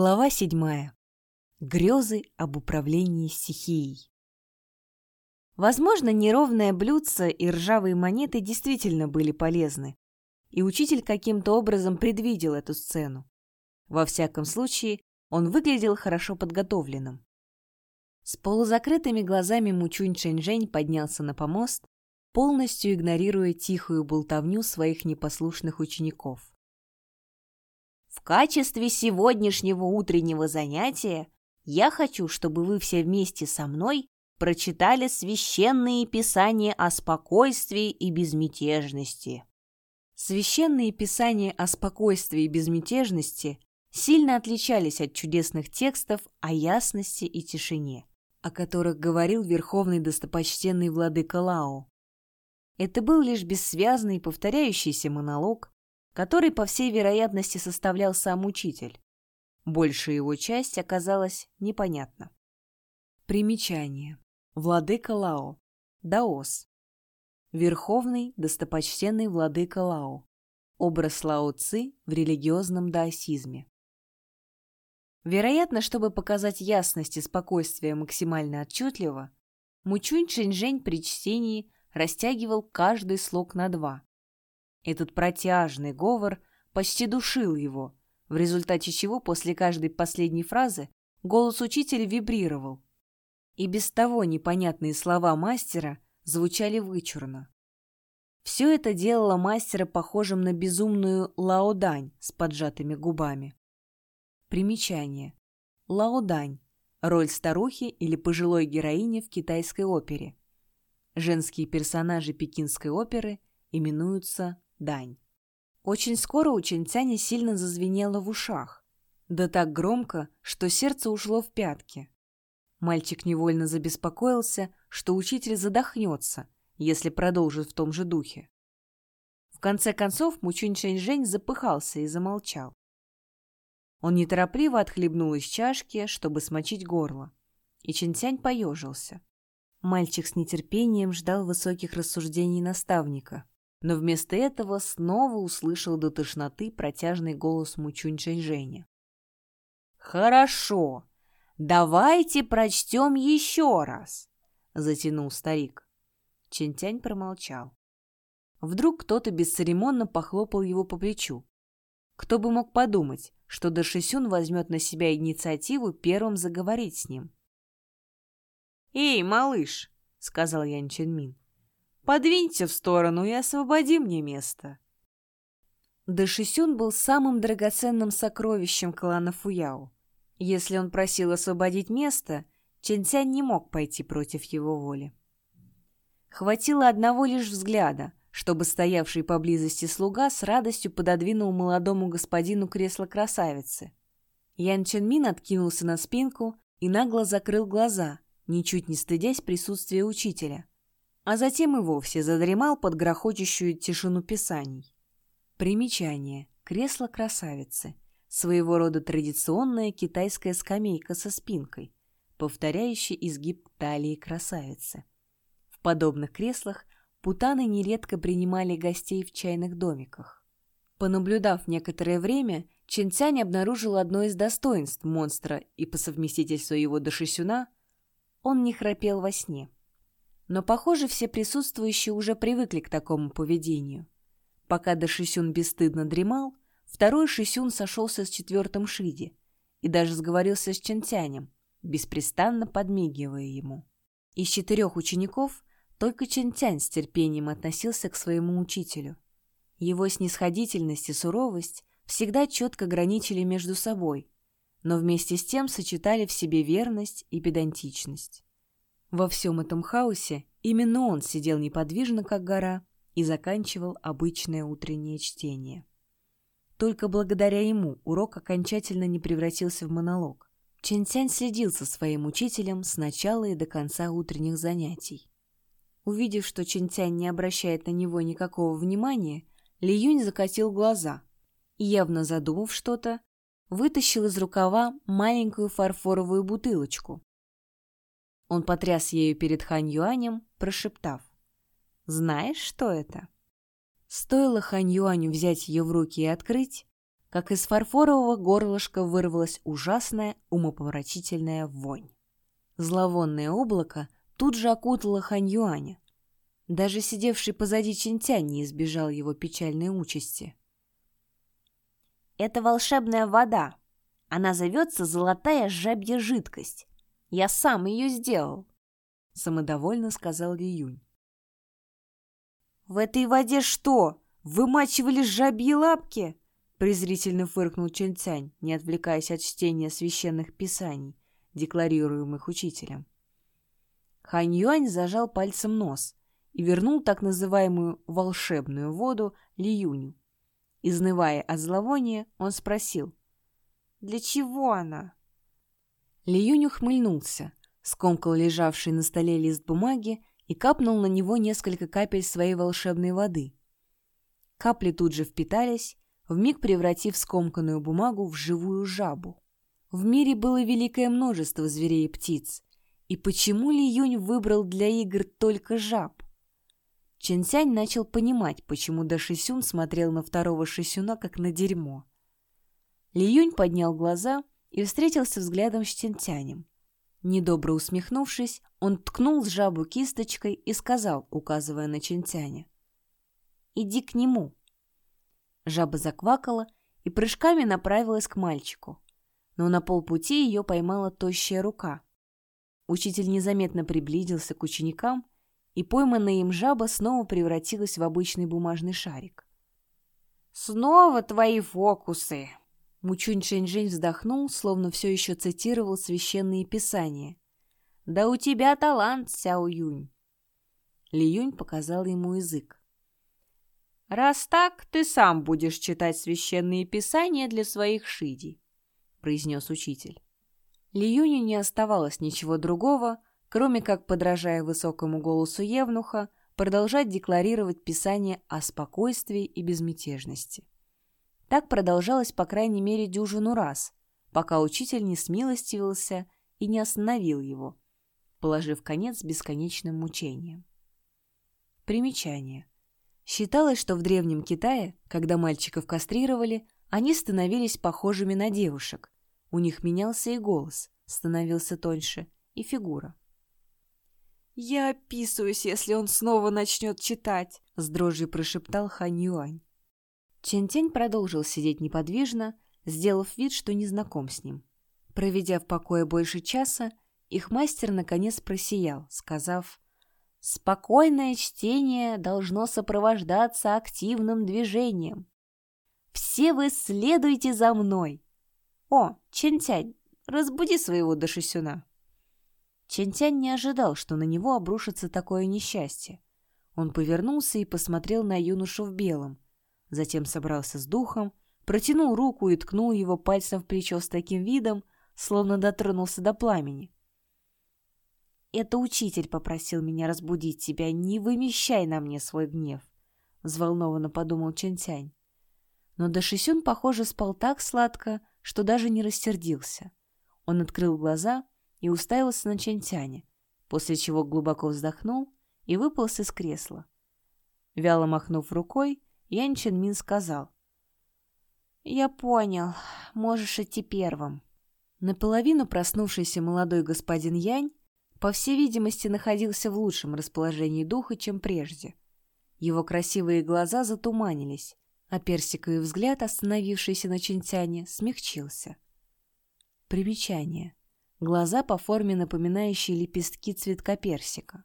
Глава седьмая. Грезы об управлении стихией. Возможно, неровное блюдце и ржавые монеты действительно были полезны, и учитель каким-то образом предвидел эту сцену. Во всяком случае, он выглядел хорошо подготовленным. С полузакрытыми глазами Мучунь Чэньжэнь поднялся на помост, полностью игнорируя тихую болтовню своих непослушных учеников. В качестве сегодняшнего утреннего занятия я хочу, чтобы вы все вместе со мной прочитали священные писания о спокойствии и безмятежности. Священные писания о спокойствии и безмятежности сильно отличались от чудесных текстов о ясности и тишине, о которых говорил верховный достопочтенный владыка Лао. Это был лишь бессвязный повторяющийся монолог, который, по всей вероятности, составлял сам учитель. Большая его часть оказалась непонятна. Примечание. Владыка Лао. Даос. Верховный, достопочтенный владыка Лао. Образ Лао Ци в религиозном даосизме. Вероятно, чтобы показать ясность и спокойствие максимально отчетливо, Мучунь Чэньжэнь при чтении растягивал каждый слог на два, этот протяжный говор почти душил его, в результате чего после каждой последней фразы голос учителя вибрировал. И без того непонятные слова мастера звучали вычурно. Все это делало мастера похожим на безумную лаодань с поджатыми губами. Примечание. Лаодань – роль старухи или пожилой героини в китайской опере. Женские персонажи пекинской оперы именуются дань. Очень скоро у Чэньцяня сильно зазвенело в ушах. Да так громко, что сердце ушло в пятки. Мальчик невольно забеспокоился, что учитель задохнется, если продолжит в том же духе. В конце концов Мучунь Шэньжэнь запыхался и замолчал. Он неторопливо отхлебнул из чашки, чтобы смочить горло, и Чэньцянь поежился. Мальчик с нетерпением ждал высоких рассуждений наставника но вместо этого снова услышал до тошноты протяжный голос Мучунь Чэньжэня. «Хорошо, давайте прочтем еще раз», — затянул старик. Чентянь промолчал. Вдруг кто-то бесцеремонно похлопал его по плечу. Кто бы мог подумать, что Дашисюн возьмет на себя инициативу первым заговорить с ним. «Эй, малыш!» — сказал Ян Чэньмин. Подвиньте в сторону и освободи мне место. Дашисюн был самым драгоценным сокровищем клана Фуяо. Если он просил освободить место, Чэньцянь не мог пойти против его воли. Хватило одного лишь взгляда, чтобы стоявший поблизости слуга с радостью пододвинул молодому господину кресло красавицы. Ян Чэньмин откинулся на спинку и нагло закрыл глаза, ничуть не стыдясь присутствия учителя – а затем и вовсе задремал под грохочущую тишину писаний. Примечание. Кресло красавицы. Своего рода традиционная китайская скамейка со спинкой, повторяющая изгиб талии красавицы. В подобных креслах путаны нередко принимали гостей в чайных домиках. Понаблюдав некоторое время, Чинцянь обнаружил одно из достоинств монстра и по совместительству его дошисюна он не храпел во сне. Но, похоже, все присутствующие уже привыкли к такому поведению. Пока Дашисюн бесстыдно дремал, второй Шисюн сошелся с четвертым Шиди и даже сговорился с Чентянем, беспрестанно подмигивая ему. Из четырех учеников только Чентянь с терпением относился к своему учителю. Его снисходительность и суровость всегда четко граничили между собой, но вместе с тем сочетали в себе верность и педантичность. Во всем этом хаосе именно он сидел неподвижно, как гора, и заканчивал обычное утреннее чтение. Только благодаря ему урок окончательно не превратился в монолог. Чен Цянь следил за своим учителем с начала и до конца утренних занятий. Увидев, что Чен Цянь не обращает на него никакого внимания, Ли Юнь закатил глаза и, явно задумав что-то, вытащил из рукава маленькую фарфоровую бутылочку, он потряс ею перед Хань Юанем, прошептав. «Знаешь, что это?» Стоило Хань Юаню взять ее в руки и открыть, как из фарфорового горлышка вырвалась ужасная умопомрачительная вонь. Зловонное облако тут же окутало Хань Юаня. Даже сидевший позади Чинтянь не избежал его печальной участи. «Это волшебная вода. Она зовется золотая жабья жидкость. Я сам ее сделал», — самодовольно сказал Ли Юнь. «В этой воде что, вымачивали жабьи лапки?» презрительно фыркнул Чэнь не отвлекаясь от чтения священных писаний, декларируемых учителем. Хань Юань зажал пальцем нос и вернул так называемую волшебную воду Ли Юню. Изнывая от зловония, он спросил, «Для чего она?» Ли Юнь ухмыльнулся, скомкал лежавший на столе лист бумаги и капнул на него несколько капель своей волшебной воды. Капли тут же впитались, вмиг превратив скомканную бумагу в живую жабу. В мире было великое множество зверей и птиц. И почему Ли Юнь выбрал для игр только жаб? Чен Сянь начал понимать, почему Да Шисюн смотрел на второго Шисюна как на дерьмо. Ли Юнь поднял глаза и встретился взглядом с Чен Тянем. Недобро усмехнувшись, он ткнул жабу кисточкой и сказал, указывая на Чинтяня. «Иди к нему». Жаба заквакала и прыжками направилась к мальчику. Но на полпути ее поймала тощая рука. Учитель незаметно приблизился к ученикам, и пойманная им жаба снова превратилась в обычный бумажный шарик. «Снова твои фокусы!» Мучунь Шэньчжэнь вздохнул, словно все еще цитировал священные писания. «Да у тебя талант, Сяо Юнь!» Ли Юнь показал ему язык. «Раз так, ты сам будешь читать священные писания для своих шидей», — произнес учитель. Ли Юню не оставалось ничего другого, кроме как, подражая высокому голосу Евнуха, продолжать декларировать писание о спокойствии и безмятежности. Так продолжалось по крайней мере дюжину раз, пока учитель не смилостивился и не остановил его, положив конец бесконечным мучениям. Примечание. Считалось, что в Древнем Китае, когда мальчиков кастрировали, они становились похожими на девушек. У них менялся и голос, становился тоньше, и фигура. «Я описываюсь, если он снова начнет читать», — с дрожью прошептал Хань Юань. Чен-Тень продолжил сидеть неподвижно, сделав вид, что не знаком с ним. Проведя в покое больше часа, их мастер наконец просиял, сказав Спокойное чтение должно сопровождаться активным движением. Все вы следуйте за мной. О, Чентянь, разбуди своего Дашисюна. Чентянь не ожидал, что на него обрушится такое несчастье. Он повернулся и посмотрел на юношу в белом. Затем собрался с духом, протянул руку и ткнул его пальцем в плечо с таким видом, словно дотронулся до пламени. Это учитель попросил меня разбудить тебя. Не вымещай на мне свой гнев, — взволнованно подумал Чентянь. Но Дашисюн, похоже, спал так сладко, что даже не рассердился. Он открыл глаза и уставился на Чентяня, после чего глубоко вздохнул и выполз из кресла. Вяло махнув рукой, Ян Ченмин сказал. «Я понял. Можешь идти первым». Наполовину проснувшийся молодой господин Янь по всей видимости, находился в лучшем расположении духа, чем прежде. Его красивые глаза затуманились, а персиковый взгляд, остановившийся на Чинтяне, смягчился. Примечание. Глаза по форме напоминающие лепестки цветка персика.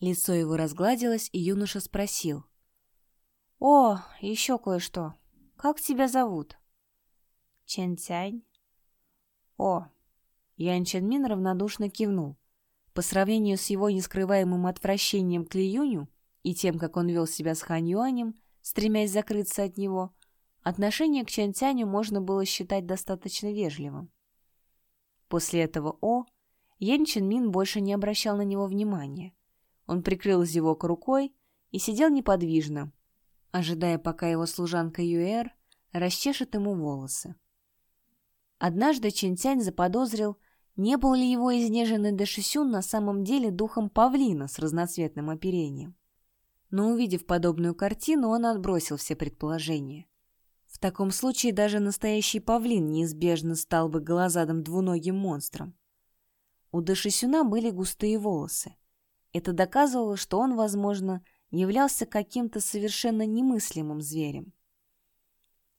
Лицо его разгладилось, и юноша спросил. «О, еще кое-что. Как тебя зовут?» «Чен Цянь». «О, Ян Ченмин равнодушно кивнул. По сравнению с его нескрываемым отвращением к Ли и тем, как он вел себя с Хань Юанем, стремясь закрыться от него, отношение к Чен Тяню можно было считать достаточно вежливым. После этого О Ян Ченмин больше не обращал на него внимания. Он прикрыл зевок рукой и сидел неподвижно, ожидая, пока его служанка Юэр расчешет ему волосы. Однажды Чинтянь заподозрил, не был ли его изнеженный Дэшисюн на самом деле духом павлина с разноцветным оперением. Но увидев подобную картину, он отбросил все предположения. В таком случае даже настоящий павлин неизбежно стал бы голозадым двуногим монстром. У Дашисюна были густые волосы. Это доказывало, что он, возможно, являлся каким-то совершенно немыслимым зверем.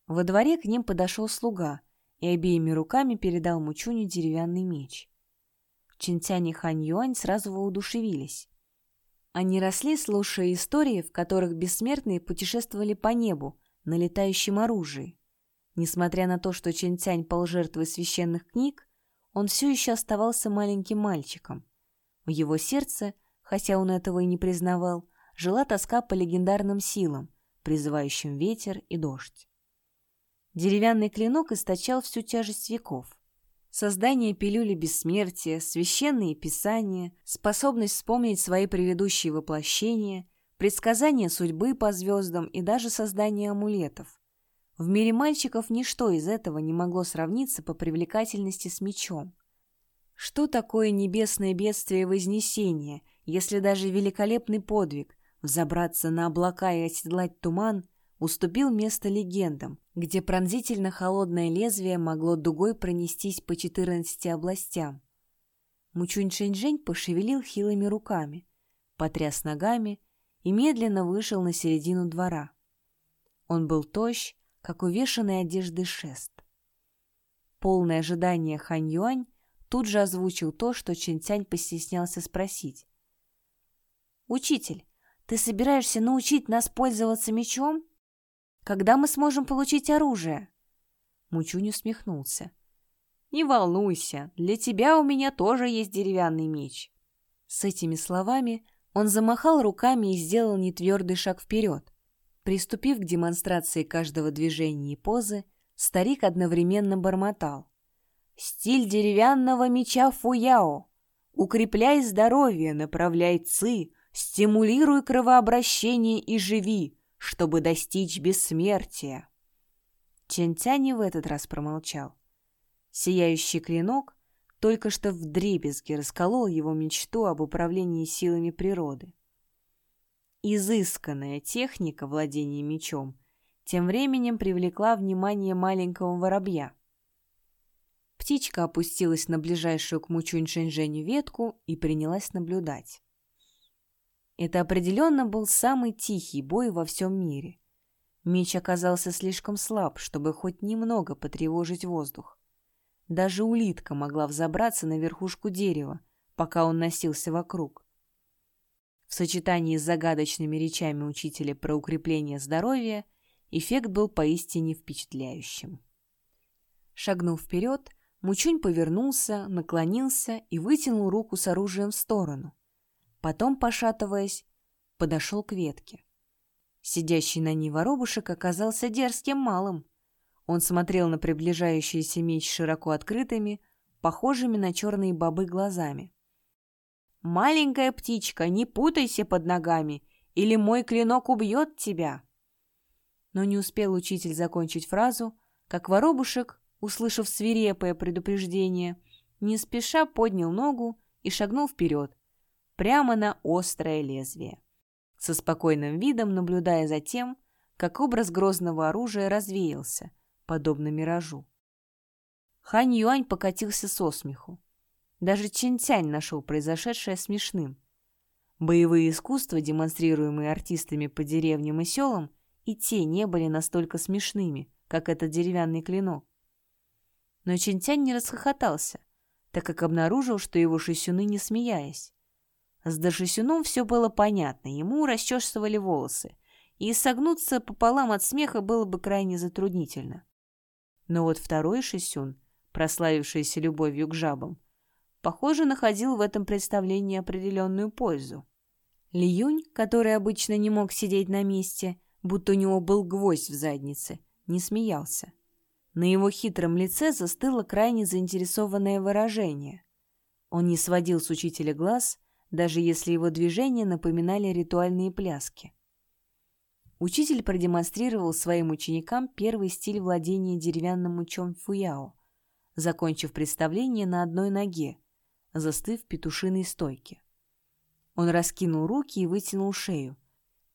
Во дворе к ним подошел слуга и обеими руками передал Мучуню деревянный меч. Чинтянь и Хань Юань сразу воодушевились. Они росли, слушая истории, в которых бессмертные путешествовали по небу на летающем оружии. Несмотря на то, что Чинтянь пал жертвой священных книг, он все еще оставался маленьким мальчиком. В его сердце, хотя он этого и не признавал, жила тоска по легендарным силам, призывающим ветер и дождь. Деревянный клинок источал всю тяжесть веков. Создание пилюли бессмертия, священные писания, способность вспомнить свои предыдущие воплощения, предсказание судьбы по звездам и даже создание амулетов. В мире мальчиков ничто из этого не могло сравниться по привлекательности с мечом. Что такое небесное бедствие Вознесения, если даже великолепный подвиг – взобраться на облака и оседлать туман уступил место легендам, где пронзительно холодное лезвие могло дугой пронестись по 14 областям. Мучунь Шэньчжэнь пошевелил хилыми руками, потряс ногами и медленно вышел на середину двора. Он был тощ, как увешанный одеждой шест. Полное ожидание Хань Юань тут же озвучил то, что Чэнь Цянь постеснялся спросить. «Учитель, ты собираешься научить нас пользоваться мечом?» Когда мы сможем получить оружие?» Мучунь усмехнулся. «Не волнуйся, для тебя у меня тоже есть деревянный меч». С этими словами он замахал руками и сделал нетвердый шаг вперед. Приступив к демонстрации каждого движения и позы, старик одновременно бормотал. «Стиль деревянного меча Фуяо! Укрепляй здоровье, направляй ци, стимулируй кровообращение и живи, чтобы достичь бессмертия. Чентяни в этот раз промолчал. Сияющий клинок только что вдребезги расколол его мечту об управлении силами природы. Изысканная техника владения мечом тем временем привлекла внимание маленького воробья. Птичка опустилась на ближайшую к Мучунь-Шэньжэню ветку и принялась наблюдать. Это определенно был самый тихий бой во всем мире. Меч оказался слишком слаб, чтобы хоть немного потревожить воздух. Даже улитка могла взобраться на верхушку дерева, пока он носился вокруг. В сочетании с загадочными речами учителя про укрепление здоровья эффект был поистине впечатляющим. Шагнув вперед, Мучунь повернулся, наклонился и вытянул руку с оружием в сторону. Потом, пошатываясь, подошел к ветке. Сидящий на ней воробушек оказался дерзким малым. Он смотрел на приближающийся меч широко открытыми, похожими на черные бобы глазами. «Маленькая птичка, не путайся под ногами, или мой клинок убьет тебя!» Но не успел учитель закончить фразу, как воробушек, услышав свирепое предупреждение, не спеша поднял ногу и шагнул вперед, прямо на острое лезвие, со спокойным видом наблюдая за тем, как образ грозного оружия развеялся, подобно миражу. Хань Юань покатился со смеху. Даже Чинтянь нашел произошедшее смешным. Боевые искусства, демонстрируемые артистами по деревням и селам, и те не были настолько смешными, как этот деревянный клинок. Но Чинтянь не расхохотался, так как обнаружил, что его шисюны не смеясь. С Дашисюном все было понятно, ему расчесывали волосы, и согнуться пополам от смеха было бы крайне затруднительно. Но вот второй Шисюн, прославившийся любовью к жабам, похоже, находил в этом представлении определенную пользу. Лиюнь, который обычно не мог сидеть на месте, будто у него был гвоздь в заднице, не смеялся. На его хитром лице застыло крайне заинтересованное выражение. Он не сводил с учителя глаз даже если его движения напоминали ритуальные пляски. Учитель продемонстрировал своим ученикам первый стиль владения деревянным мечом фуяо, закончив представление на одной ноге, застыв в петушиной стойке. Он раскинул руки и вытянул шею,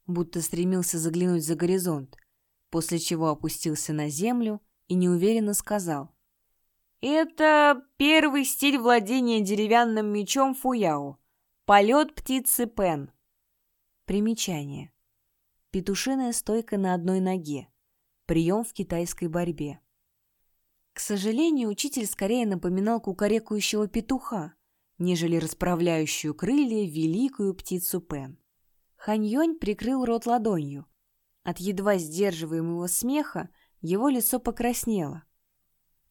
будто стремился заглянуть за горизонт, после чего опустился на землю и неуверенно сказал. «Это первый стиль владения деревянным мечом фуяо. Полет птицы Пен». Примечание. Петушиная стойка на одной ноге. Прием в китайской борьбе. К сожалению, учитель скорее напоминал кукарекающего петуха, нежели расправляющую крылья великую птицу Пен. Ханьёнь прикрыл рот ладонью. От едва сдерживаемого смеха его лицо покраснело.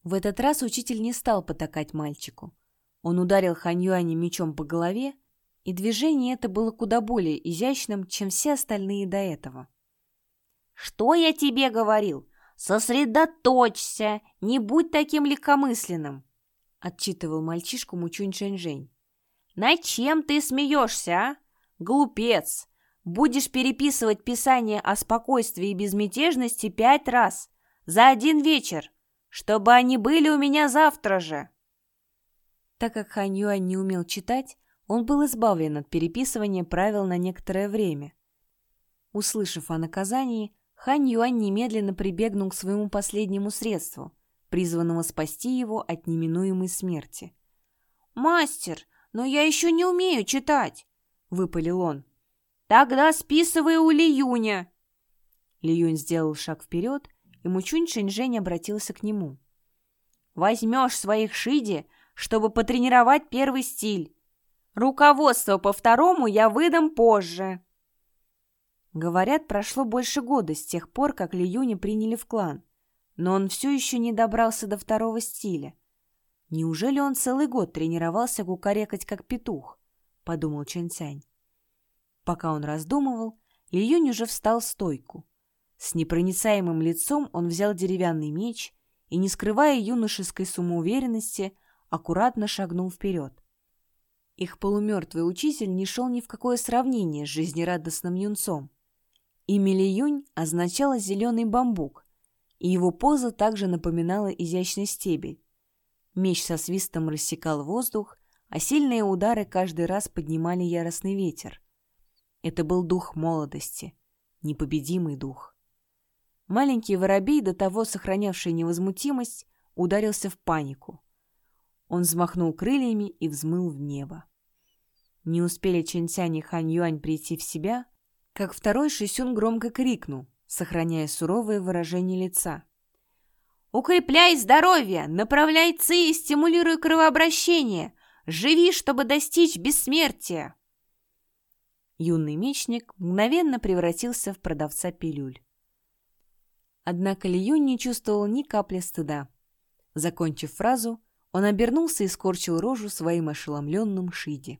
В этот раз учитель не стал потакать мальчику. Он ударил Ханьюаня мечом по голове, и движение это было куда более изящным, чем все остальные до этого. «Что я тебе говорил? Сосредоточься! Не будь таким легкомысленным!» отчитывал мальчишку Мучунь Шэньжэнь. «Над чем ты смеешься, а? Глупец! Будешь переписывать писание о спокойствии и безмятежности пять раз за один вечер, чтобы они были у меня завтра же!» Так как Хань Юань не умел читать, он был избавлен от переписывания правил на некоторое время. Услышав о наказании, Хань Юань немедленно прибегнул к своему последнему средству, призванному спасти его от неминуемой смерти. «Мастер, но я еще не умею читать!» — выпалил он. «Тогда списывай у Лиюня!» Лиюнь сделал шаг вперед, и Мучунь Шэньжэнь обратился к нему. «Возьмешь своих шиди, чтобы потренировать первый стиль. Руководство по второму я выдам позже. Говорят, прошло больше года с тех пор, как Ли Юни приняли в клан, но он все еще не добрался до второго стиля. Неужели он целый год тренировался кукарекать как петух? Подумал Чэн Цянь. Пока он раздумывал, Ли Юнь уже встал в стойку. С непроницаемым лицом он взял деревянный меч и, не скрывая юношеской самоуверенности, аккуратно шагнул вперед. Их полумертвый учитель не шел ни в какое сравнение с жизнерадостным юнцом. Имя Ли Юнь означало «зеленый бамбук», и его поза также напоминала изящный стебель. Меч со свистом рассекал воздух, а сильные удары каждый раз поднимали яростный ветер. Это был дух молодости, непобедимый дух. Маленький воробей, до того сохранявший невозмутимость, ударился в панику. Он взмахнул крыльями и взмыл в небо. Не успели Чэньцянь и Хань Юань прийти в себя, как второй Шисюн громко крикнул, сохраняя суровое выражение лица. «Укрепляй здоровье! Направляй ци и стимулируй кровообращение! Живи, чтобы достичь бессмертия!» Юный мечник мгновенно превратился в продавца пилюль. Однако Ли Юнь не чувствовал ни капли стыда. Закончив фразу, он обернулся и скорчил рожу своим ошеломленным Шиди.